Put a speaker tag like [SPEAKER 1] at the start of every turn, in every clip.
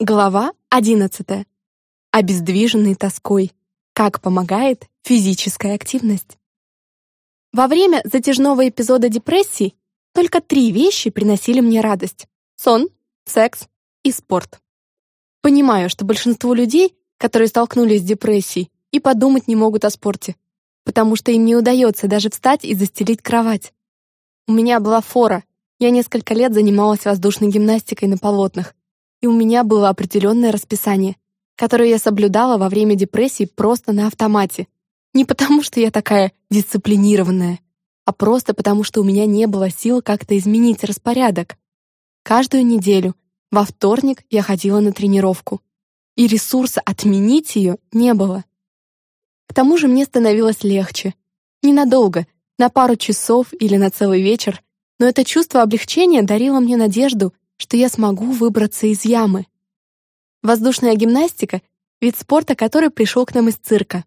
[SPEAKER 1] Глава 11. Обездвиженный тоской. Как помогает физическая активность. Во время затяжного эпизода депрессии только три вещи приносили мне радость: сон, секс и спорт. Понимаю, что большинство людей, которые столкнулись с депрессией, и подумать не могут о спорте, потому что им не удается даже встать и застелить кровать. У меня была фора. Я несколько лет занималась воздушной гимнастикой на полотнах и у меня было определенное расписание, которое я соблюдала во время депрессии просто на автомате. Не потому, что я такая дисциплинированная, а просто потому, что у меня не было сил как-то изменить распорядок. Каждую неделю во вторник я ходила на тренировку, и ресурса отменить ее не было. К тому же мне становилось легче. Ненадолго, на пару часов или на целый вечер, но это чувство облегчения дарило мне надежду что я смогу выбраться из ямы. Воздушная гимнастика — вид спорта, который пришел к нам из цирка.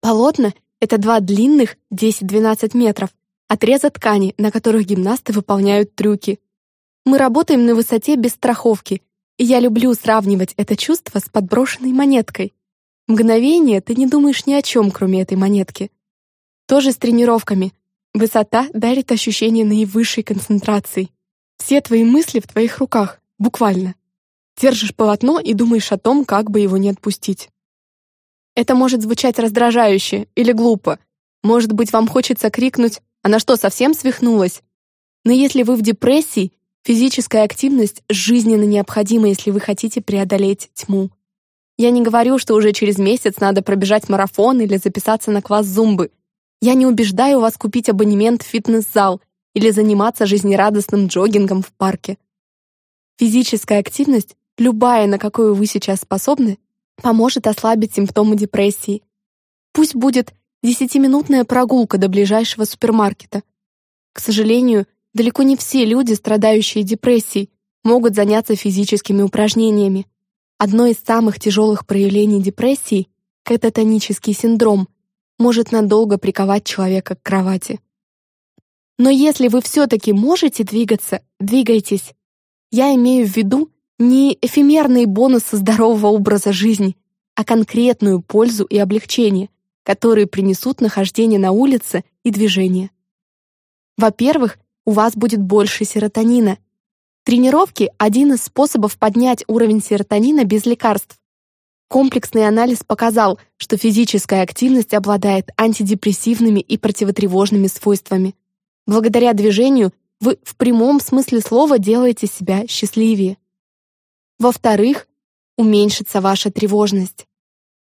[SPEAKER 1] Полотна — это два длинных 10-12 метров, отреза ткани, на которых гимнасты выполняют трюки. Мы работаем на высоте без страховки, и я люблю сравнивать это чувство с подброшенной монеткой. Мгновение ты не думаешь ни о чем, кроме этой монетки. Тоже с тренировками. Высота дарит ощущение наивысшей концентрации. Все твои мысли в твоих руках, буквально. Держишь полотно и думаешь о том, как бы его не отпустить. Это может звучать раздражающе или глупо. Может быть, вам хочется крикнуть «Она что, совсем свихнулась?». Но если вы в депрессии, физическая активность жизненно необходима, если вы хотите преодолеть тьму. Я не говорю, что уже через месяц надо пробежать марафон или записаться на класс зумбы. Я не убеждаю вас купить абонемент в фитнес-зал или заниматься жизнерадостным джогингом в парке. Физическая активность, любая, на какую вы сейчас способны, поможет ослабить симптомы депрессии. Пусть будет десятиминутная прогулка до ближайшего супермаркета. К сожалению, далеко не все люди, страдающие депрессией, могут заняться физическими упражнениями. Одно из самых тяжелых проявлений депрессии, кататонический синдром, может надолго приковать человека к кровати. Но если вы все-таки можете двигаться, двигайтесь. Я имею в виду не эфемерные бонусы здорового образа жизни, а конкретную пользу и облегчение, которые принесут нахождение на улице и движение. Во-первых, у вас будет больше серотонина. Тренировки — один из способов поднять уровень серотонина без лекарств. Комплексный анализ показал, что физическая активность обладает антидепрессивными и противотревожными свойствами. Благодаря движению вы в прямом смысле слова делаете себя счастливее. Во-вторых, уменьшится ваша тревожность.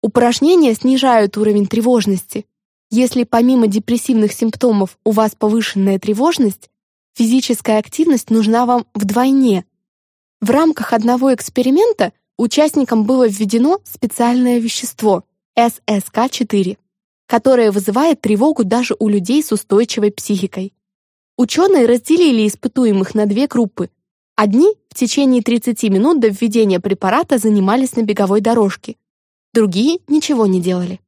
[SPEAKER 1] Упражнения снижают уровень тревожности. Если помимо депрессивных симптомов у вас повышенная тревожность, физическая активность нужна вам вдвойне. В рамках одного эксперимента участникам было введено специальное вещество ССК4, которое вызывает тревогу даже у людей с устойчивой психикой. Ученые разделили испытуемых на две группы. Одни в течение 30 минут до введения препарата занимались на беговой дорожке, другие ничего не делали.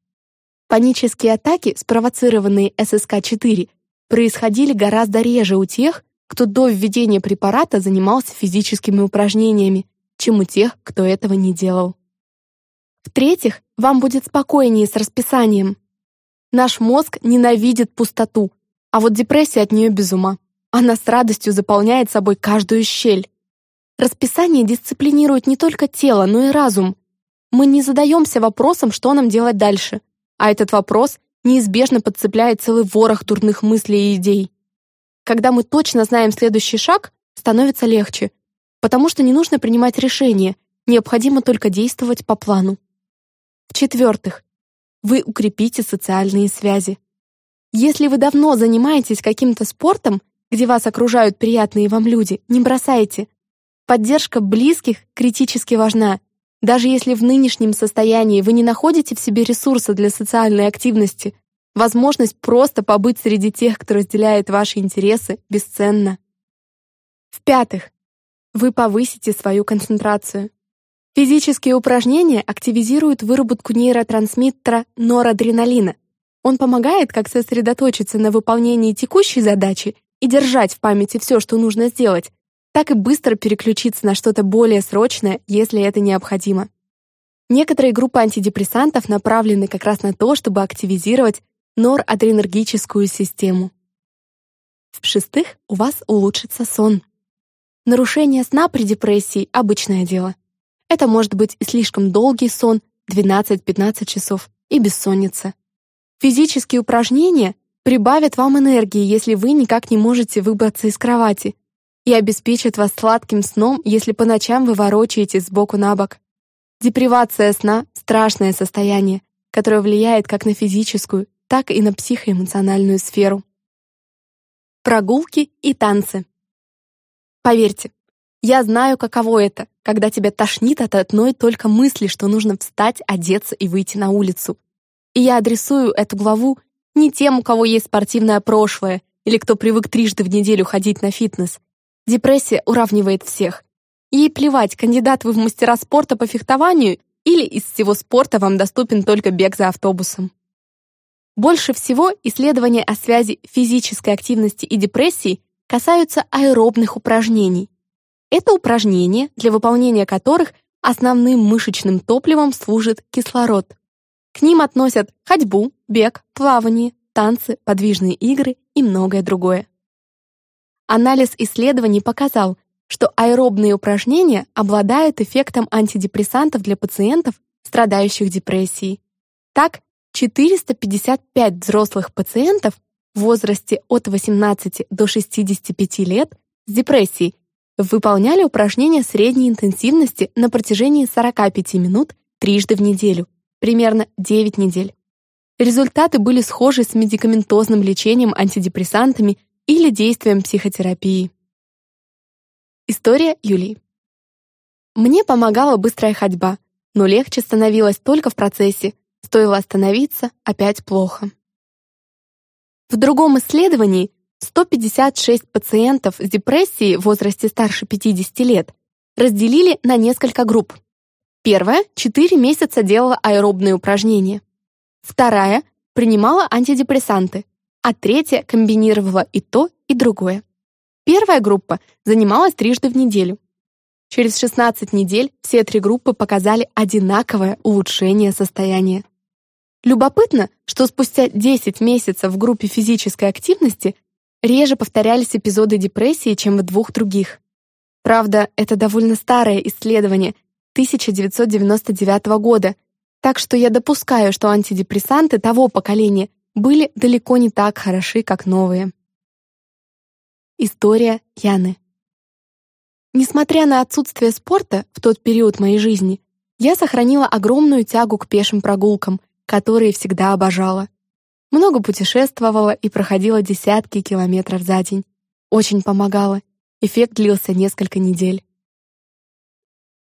[SPEAKER 1] Панические атаки, спровоцированные ССК-4, происходили гораздо реже у тех, кто до введения препарата занимался физическими упражнениями, чем у тех, кто этого не делал. В-третьих, вам будет спокойнее с расписанием. Наш мозг ненавидит пустоту, а вот депрессия от нее без ума. Она с радостью заполняет собой каждую щель. Расписание дисциплинирует не только тело, но и разум. Мы не задаемся вопросом, что нам делать дальше. А этот вопрос неизбежно подцепляет целый ворох дурных мыслей и идей. Когда мы точно знаем следующий шаг, становится легче, потому что не нужно принимать решения, необходимо только действовать по плану. В-четвертых, вы укрепите социальные связи. Если вы давно занимаетесь каким-то спортом, где вас окружают приятные вам люди, не бросайте. Поддержка близких критически важна. Даже если в нынешнем состоянии вы не находите в себе ресурса для социальной активности, возможность просто побыть среди тех, кто разделяет ваши интересы, бесценна. В-пятых, вы повысите свою концентрацию. Физические упражнения активизируют выработку нейротрансмиттера норадреналина, он помогает как сосредоточиться на выполнении текущей задачи и держать в памяти все, что нужно сделать, так и быстро переключиться на что-то более срочное, если это необходимо. Некоторые группы антидепрессантов направлены как раз на то, чтобы активизировать норадренергическую систему. В-шестых, у вас улучшится сон. Нарушение сна при депрессии – обычное дело. Это может быть и слишком долгий сон, 12-15 часов, и бессонница. Физические упражнения прибавят вам энергии, если вы никак не можете выбраться из кровати, и обеспечат вас сладким сном, если по ночам вы ворочаетесь сбоку на бок. Депривация сна — страшное состояние, которое влияет как на физическую, так и на психоэмоциональную сферу. Прогулки и танцы. Поверьте, я знаю, каково это, когда тебя тошнит от одной только мысли, что нужно встать, одеться и выйти на улицу. И я адресую эту главу не тем, у кого есть спортивное прошлое или кто привык трижды в неделю ходить на фитнес. Депрессия уравнивает всех. Ей плевать, кандидат вы в мастера спорта по фехтованию или из всего спорта вам доступен только бег за автобусом. Больше всего исследования о связи физической активности и депрессии касаются аэробных упражнений. Это упражнения, для выполнения которых основным мышечным топливом служит кислород. К ним относят ходьбу, бег, плавание, танцы, подвижные игры и многое другое. Анализ исследований показал, что аэробные упражнения обладают эффектом антидепрессантов для пациентов, страдающих депрессией. Так, 455 взрослых пациентов в возрасте от 18 до 65 лет с депрессией выполняли упражнения средней интенсивности на протяжении 45 минут трижды в неделю примерно 9 недель. Результаты были схожи с медикаментозным лечением антидепрессантами или действием психотерапии. История Юлии. Мне помогала быстрая ходьба, но легче становилось только в процессе. Стоило остановиться, опять плохо. В другом исследовании 156 пациентов с депрессией в возрасте старше 50 лет разделили на несколько групп. Первая — 4 месяца делала аэробные упражнения. Вторая — принимала антидепрессанты, а третья комбинировала и то, и другое. Первая группа занималась трижды в неделю. Через 16 недель все три группы показали одинаковое улучшение состояния. Любопытно, что спустя 10 месяцев в группе физической активности реже повторялись эпизоды депрессии, чем в двух других. Правда, это довольно старое исследование, 1999 года, так что я допускаю, что антидепрессанты того поколения были далеко не так хороши, как новые. История Яны Несмотря на отсутствие спорта в тот период моей жизни, я сохранила огромную тягу к пешим прогулкам, которые всегда обожала. Много путешествовала и проходила десятки километров за день. Очень помогало. Эффект длился несколько недель.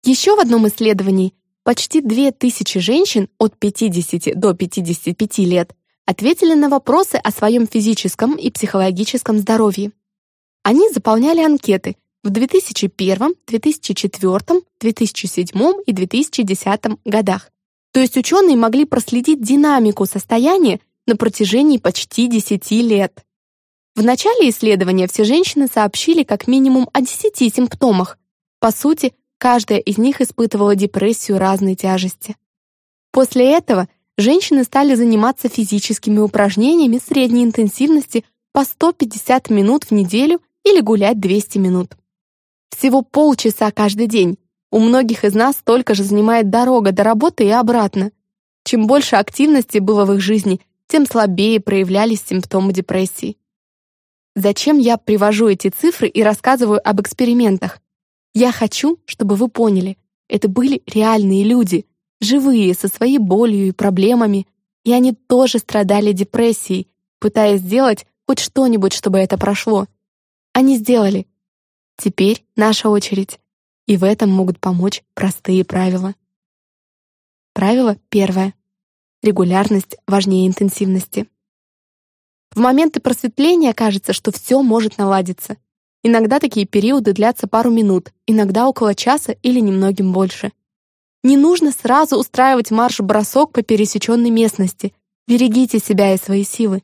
[SPEAKER 1] Еще в одном исследовании почти 2000 женщин от 50 до 55 лет ответили на вопросы о своем физическом и психологическом здоровье. Они заполняли анкеты в 2001, 2004, 2007 и 2010 годах. То есть ученые могли проследить динамику состояния на протяжении почти 10 лет. В начале исследования все женщины сообщили как минимум о 10 симптомах. По сути, Каждая из них испытывала депрессию разной тяжести. После этого женщины стали заниматься физическими упражнениями средней интенсивности по 150 минут в неделю или гулять 200 минут. Всего полчаса каждый день. У многих из нас столько же занимает дорога до работы и обратно. Чем больше активности было в их жизни, тем слабее проявлялись симптомы депрессии. Зачем я привожу эти цифры и рассказываю об экспериментах? Я хочу, чтобы вы поняли, это были реальные люди, живые, со своей болью и проблемами, и они тоже страдали депрессией, пытаясь сделать хоть что-нибудь, чтобы это прошло. Они сделали. Теперь наша очередь. И в этом могут помочь простые правила. Правило первое. Регулярность важнее интенсивности. В моменты просветления кажется, что все может наладиться — Иногда такие периоды длятся пару минут, иногда около часа или немногим больше. Не нужно сразу устраивать марш-бросок по пересеченной местности. Берегите себя и свои силы.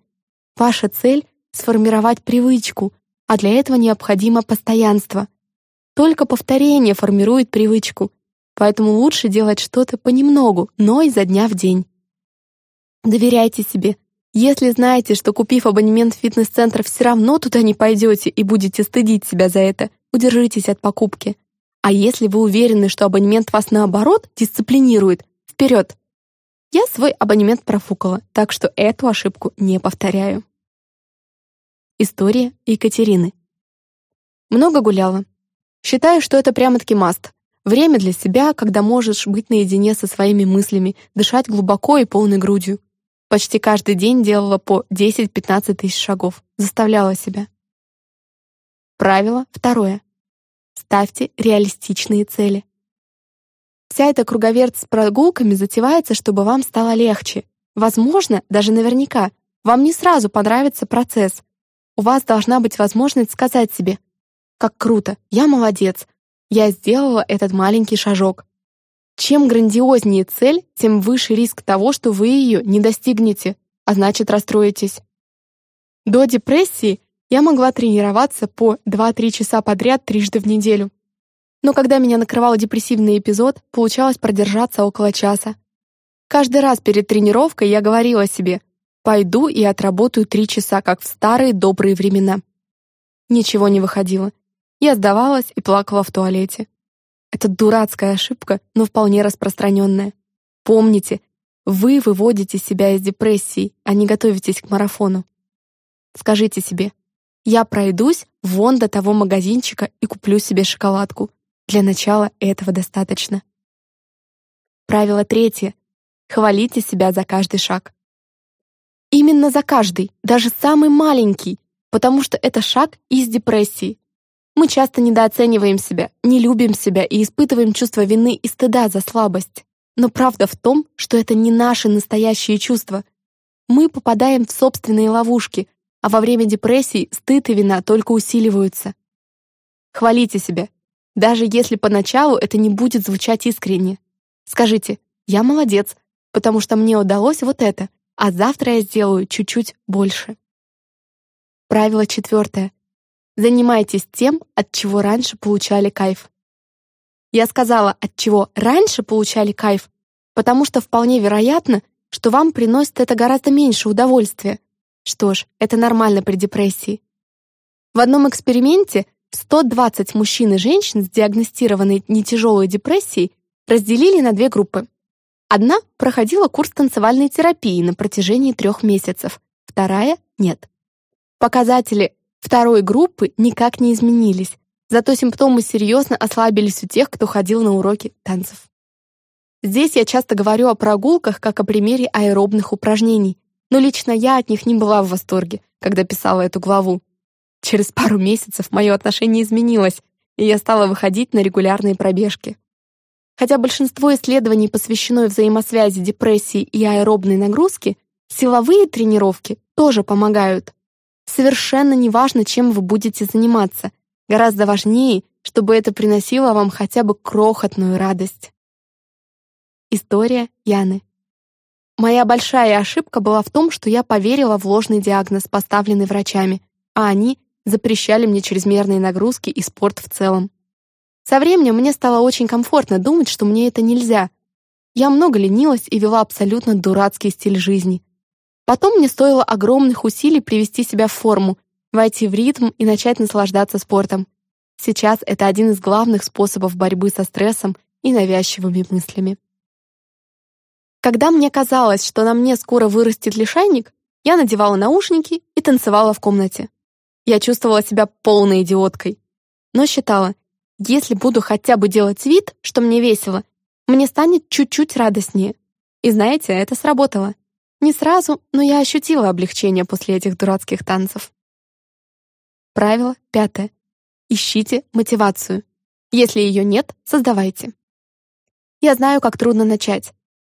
[SPEAKER 1] Ваша цель — сформировать привычку, а для этого необходимо постоянство. Только повторение формирует привычку, поэтому лучше делать что-то понемногу, но изо дня в день. Доверяйте себе. Если знаете, что купив абонемент в фитнес-центр, все равно туда не пойдете и будете стыдить себя за это, удержитесь от покупки. А если вы уверены, что абонемент вас наоборот дисциплинирует, вперед! Я свой абонемент профукала, так что эту ошибку не повторяю. История Екатерины. Много гуляла. Считаю, что это прямо-таки маст. Время для себя, когда можешь быть наедине со своими мыслями, дышать глубоко и полной грудью. Почти каждый день делала по 10-15 тысяч шагов. Заставляла себя. Правило второе. Ставьте реалистичные цели. Вся эта круговерть с прогулками затевается, чтобы вам стало легче. Возможно, даже наверняка, вам не сразу понравится процесс, у вас должна быть возможность сказать себе «Как круто! Я молодец! Я сделала этот маленький шажок!» Чем грандиознее цель, тем выше риск того, что вы ее не достигнете, а значит расстроитесь. До депрессии я могла тренироваться по 2-3 часа подряд трижды в неделю. Но когда меня накрывал депрессивный эпизод, получалось продержаться около часа. Каждый раз перед тренировкой я говорила себе Пойду и отработаю три часа, как в старые добрые времена. Ничего не выходило. Я сдавалась и плакала в туалете. Это дурацкая ошибка, но вполне распространенная. Помните, вы выводите себя из депрессии, а не готовитесь к марафону. Скажите себе, я пройдусь вон до того магазинчика и куплю себе шоколадку. Для начала этого достаточно. Правило третье. Хвалите себя за каждый шаг. Именно за каждый, даже самый маленький, потому что это шаг из депрессии. Мы часто недооцениваем себя, не любим себя и испытываем чувство вины и стыда за слабость. Но правда в том, что это не наши настоящие чувства. Мы попадаем в собственные ловушки, а во время депрессии стыд и вина только усиливаются. Хвалите себя, даже если поначалу это не будет звучать искренне. Скажите «Я молодец, потому что мне удалось вот это», а завтра я сделаю чуть-чуть больше. Правило четвертое. Занимайтесь тем, от чего раньше получали кайф. Я сказала, от чего раньше получали кайф, потому что вполне вероятно, что вам приносит это гораздо меньше удовольствия. Что ж, это нормально при депрессии. В одном эксперименте 120 мужчин и женщин с диагностированной нетяжелой депрессией разделили на две группы. Одна проходила курс танцевальной терапии на протяжении трех месяцев, вторая — нет. Показатели второй группы никак не изменились, зато симптомы серьезно ослабились у тех, кто ходил на уроки танцев. Здесь я часто говорю о прогулках как о примере аэробных упражнений, но лично я от них не была в восторге, когда писала эту главу. Через пару месяцев мое отношение изменилось, и я стала выходить на регулярные пробежки. Хотя большинство исследований посвящено взаимосвязи депрессии и аэробной нагрузки, силовые тренировки тоже помогают. Совершенно неважно, чем вы будете заниматься. Гораздо важнее, чтобы это приносило вам хотя бы крохотную радость. История Яны. Моя большая ошибка была в том, что я поверила в ложный диагноз, поставленный врачами, а они запрещали мне чрезмерные нагрузки и спорт в целом. Со временем мне стало очень комфортно думать, что мне это нельзя. Я много ленилась и вела абсолютно дурацкий стиль жизни. Потом мне стоило огромных усилий привести себя в форму, войти в ритм и начать наслаждаться спортом. Сейчас это один из главных способов борьбы со стрессом и навязчивыми мыслями. Когда мне казалось, что на мне скоро вырастет лишайник, я надевала наушники и танцевала в комнате. Я чувствовала себя полной идиоткой, но считала, если буду хотя бы делать вид, что мне весело, мне станет чуть-чуть радостнее. И знаете, это сработало. Не сразу, но я ощутила облегчение после этих дурацких танцев. Правило пятое. Ищите мотивацию. Если ее нет, создавайте. Я знаю, как трудно начать.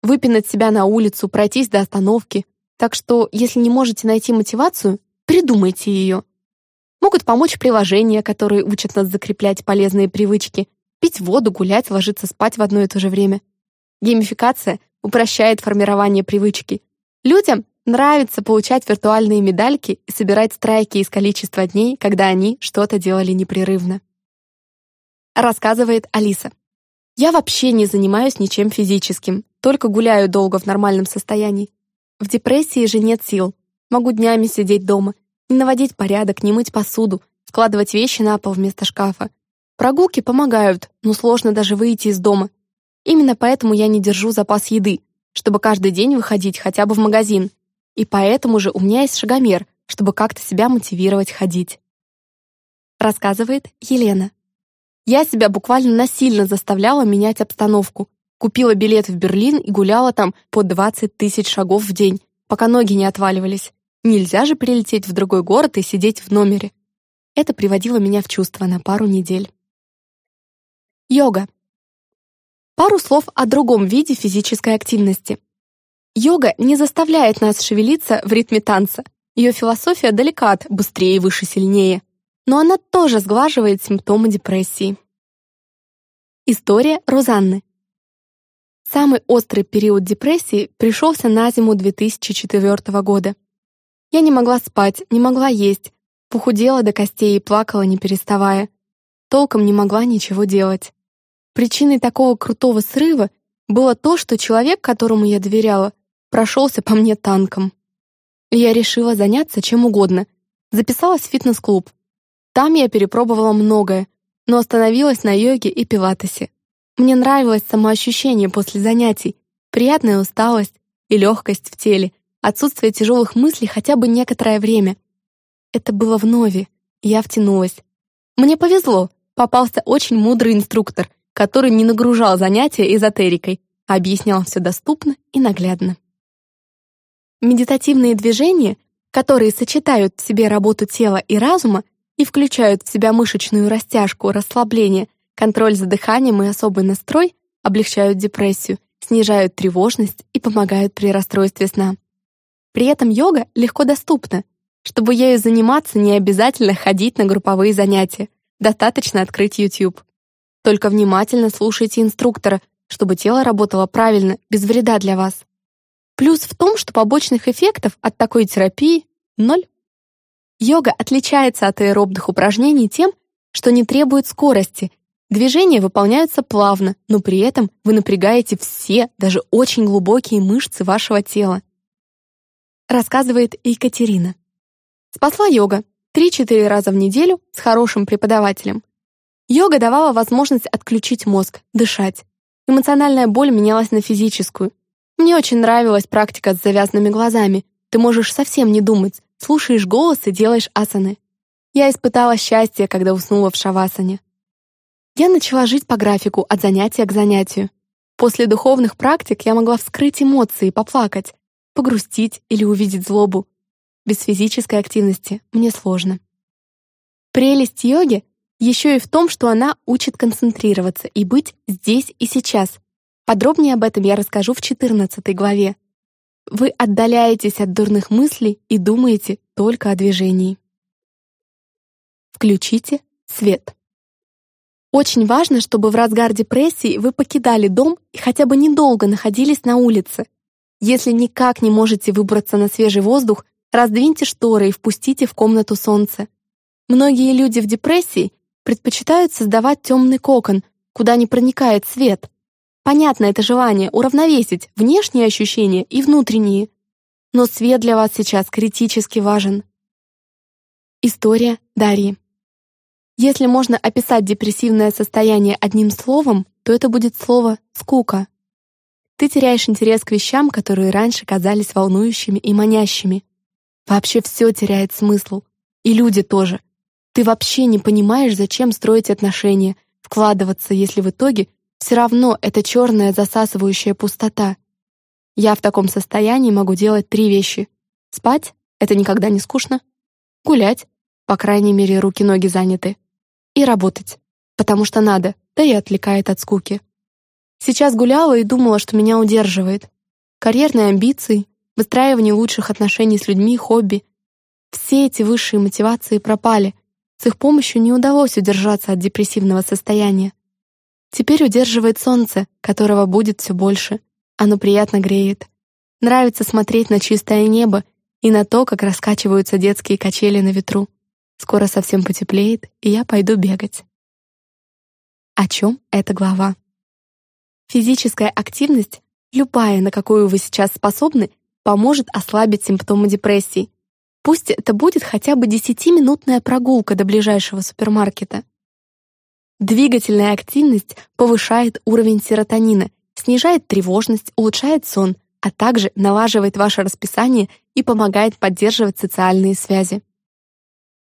[SPEAKER 1] Выпинать себя на улицу, пройтись до остановки. Так что, если не можете найти мотивацию, придумайте ее. Могут помочь приложения, которые учат нас закреплять полезные привычки, пить воду, гулять, ложиться спать в одно и то же время. Геймификация упрощает формирование привычки. Людям нравится получать виртуальные медальки и собирать страйки из количества дней, когда они что-то делали непрерывно. Рассказывает Алиса. Я вообще не занимаюсь ничем физическим, только гуляю долго в нормальном состоянии. В депрессии же нет сил. Могу днями сидеть дома, не наводить порядок, не мыть посуду, складывать вещи на пол вместо шкафа. Прогулки помогают, но сложно даже выйти из дома. Именно поэтому я не держу запас еды, чтобы каждый день выходить хотя бы в магазин. И поэтому же у меня есть шагомер, чтобы как-то себя мотивировать ходить. Рассказывает Елена. Я себя буквально насильно заставляла менять обстановку. Купила билет в Берлин и гуляла там по 20 тысяч шагов в день, пока ноги не отваливались. Нельзя же прилететь в другой город и сидеть в номере. Это приводило меня в чувство на пару недель. Йога. Пару слов о другом виде физической активности. Йога не заставляет нас шевелиться в ритме танца. Ее философия далека от «быстрее, выше, сильнее». Но она тоже сглаживает симптомы депрессии. История Розанны. Самый острый период депрессии пришелся на зиму 2004 года. Я не могла спать, не могла есть, похудела до костей и плакала, не переставая. Толком не могла ничего делать. Причиной такого крутого срыва было то, что человек, которому я доверяла, прошелся по мне танком. я решила заняться чем угодно. Записалась в фитнес-клуб. Там я перепробовала многое, но остановилась на йоге и пилатесе. Мне нравилось самоощущение после занятий, приятная усталость и легкость в теле, отсутствие тяжелых мыслей хотя бы некоторое время. Это было вновь, и я втянулась. Мне повезло, попался очень мудрый инструктор, который не нагружал занятия эзотерикой, а объяснял все доступно и наглядно. Медитативные движения, которые сочетают в себе работу тела и разума и включают в себя мышечную растяжку, расслабление, контроль за дыханием и особый настрой, облегчают депрессию, снижают тревожность и помогают при расстройстве сна. При этом йога легко доступна. Чтобы ею заниматься, не обязательно ходить на групповые занятия. Достаточно открыть YouTube. Только внимательно слушайте инструктора, чтобы тело работало правильно, без вреда для вас. Плюс в том, что побочных эффектов от такой терапии — ноль. Йога отличается от аэробных упражнений тем, что не требует скорости. Движения выполняются плавно, но при этом вы напрягаете все, даже очень глубокие мышцы вашего тела. Рассказывает Екатерина. Спасла йога. 3-4 раза в неделю с хорошим преподавателем. Йога давала возможность отключить мозг, дышать. Эмоциональная боль менялась на физическую. Мне очень нравилась практика с завязанными глазами. Ты можешь совсем не думать, слушаешь голос и делаешь асаны. Я испытала счастье, когда уснула в шавасане. Я начала жить по графику от занятия к занятию. После духовных практик я могла вскрыть эмоции, поплакать, погрустить или увидеть злобу. Без физической активности мне сложно. Прелесть йоги еще и в том, что она учит концентрироваться и быть здесь и сейчас. Подробнее об этом я расскажу в 14 главе. Вы отдаляетесь от дурных мыслей и думаете только о движении. Включите свет. Очень важно, чтобы в разгар депрессии вы покидали дом и хотя бы недолго находились на улице. Если никак не можете выбраться на свежий воздух, раздвиньте шторы и впустите в комнату солнце. Многие люди в депрессии предпочитают создавать темный кокон, куда не проникает свет. Понятно это желание уравновесить внешние ощущения и внутренние. Но свет для вас сейчас критически важен. История Дарьи. Если можно описать депрессивное состояние одним словом, то это будет слово «скука». Ты теряешь интерес к вещам, которые раньше казались волнующими и манящими. Вообще все теряет смысл. И люди тоже. Ты вообще не понимаешь, зачем строить отношения, вкладываться, если в итоге все равно это черная засасывающая пустота. Я в таком состоянии могу делать три вещи. Спать — это никогда не скучно. Гулять — по крайней мере, руки-ноги заняты. И работать, потому что надо, да и отвлекает от скуки. Сейчас гуляла и думала, что меня удерживает. Карьерные амбиции, выстраивание лучших отношений с людьми, хобби. Все эти высшие мотивации пропали — с их помощью не удалось удержаться от депрессивного состояния. Теперь удерживает солнце, которого будет все больше. Оно приятно греет. Нравится смотреть на чистое небо и на то, как раскачиваются детские качели на ветру. Скоро совсем потеплеет, и я пойду бегать. о чем эта глава. Физическая активность, любая, на какую вы сейчас способны, поможет ослабить симптомы депрессии. Пусть это будет хотя бы 10-минутная прогулка до ближайшего супермаркета. Двигательная активность повышает уровень серотонина, снижает тревожность, улучшает сон, а также налаживает ваше расписание и помогает поддерживать социальные связи.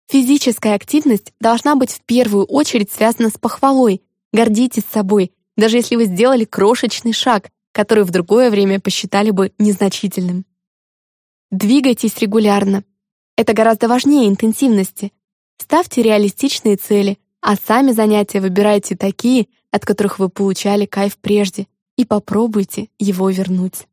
[SPEAKER 1] Физическая активность должна быть в первую очередь связана с похвалой. Гордитесь собой, даже если вы сделали крошечный шаг, который в другое время посчитали бы незначительным. Двигайтесь регулярно. Это гораздо важнее интенсивности. Ставьте реалистичные цели, а сами занятия выбирайте такие, от которых вы получали кайф прежде, и попробуйте его вернуть.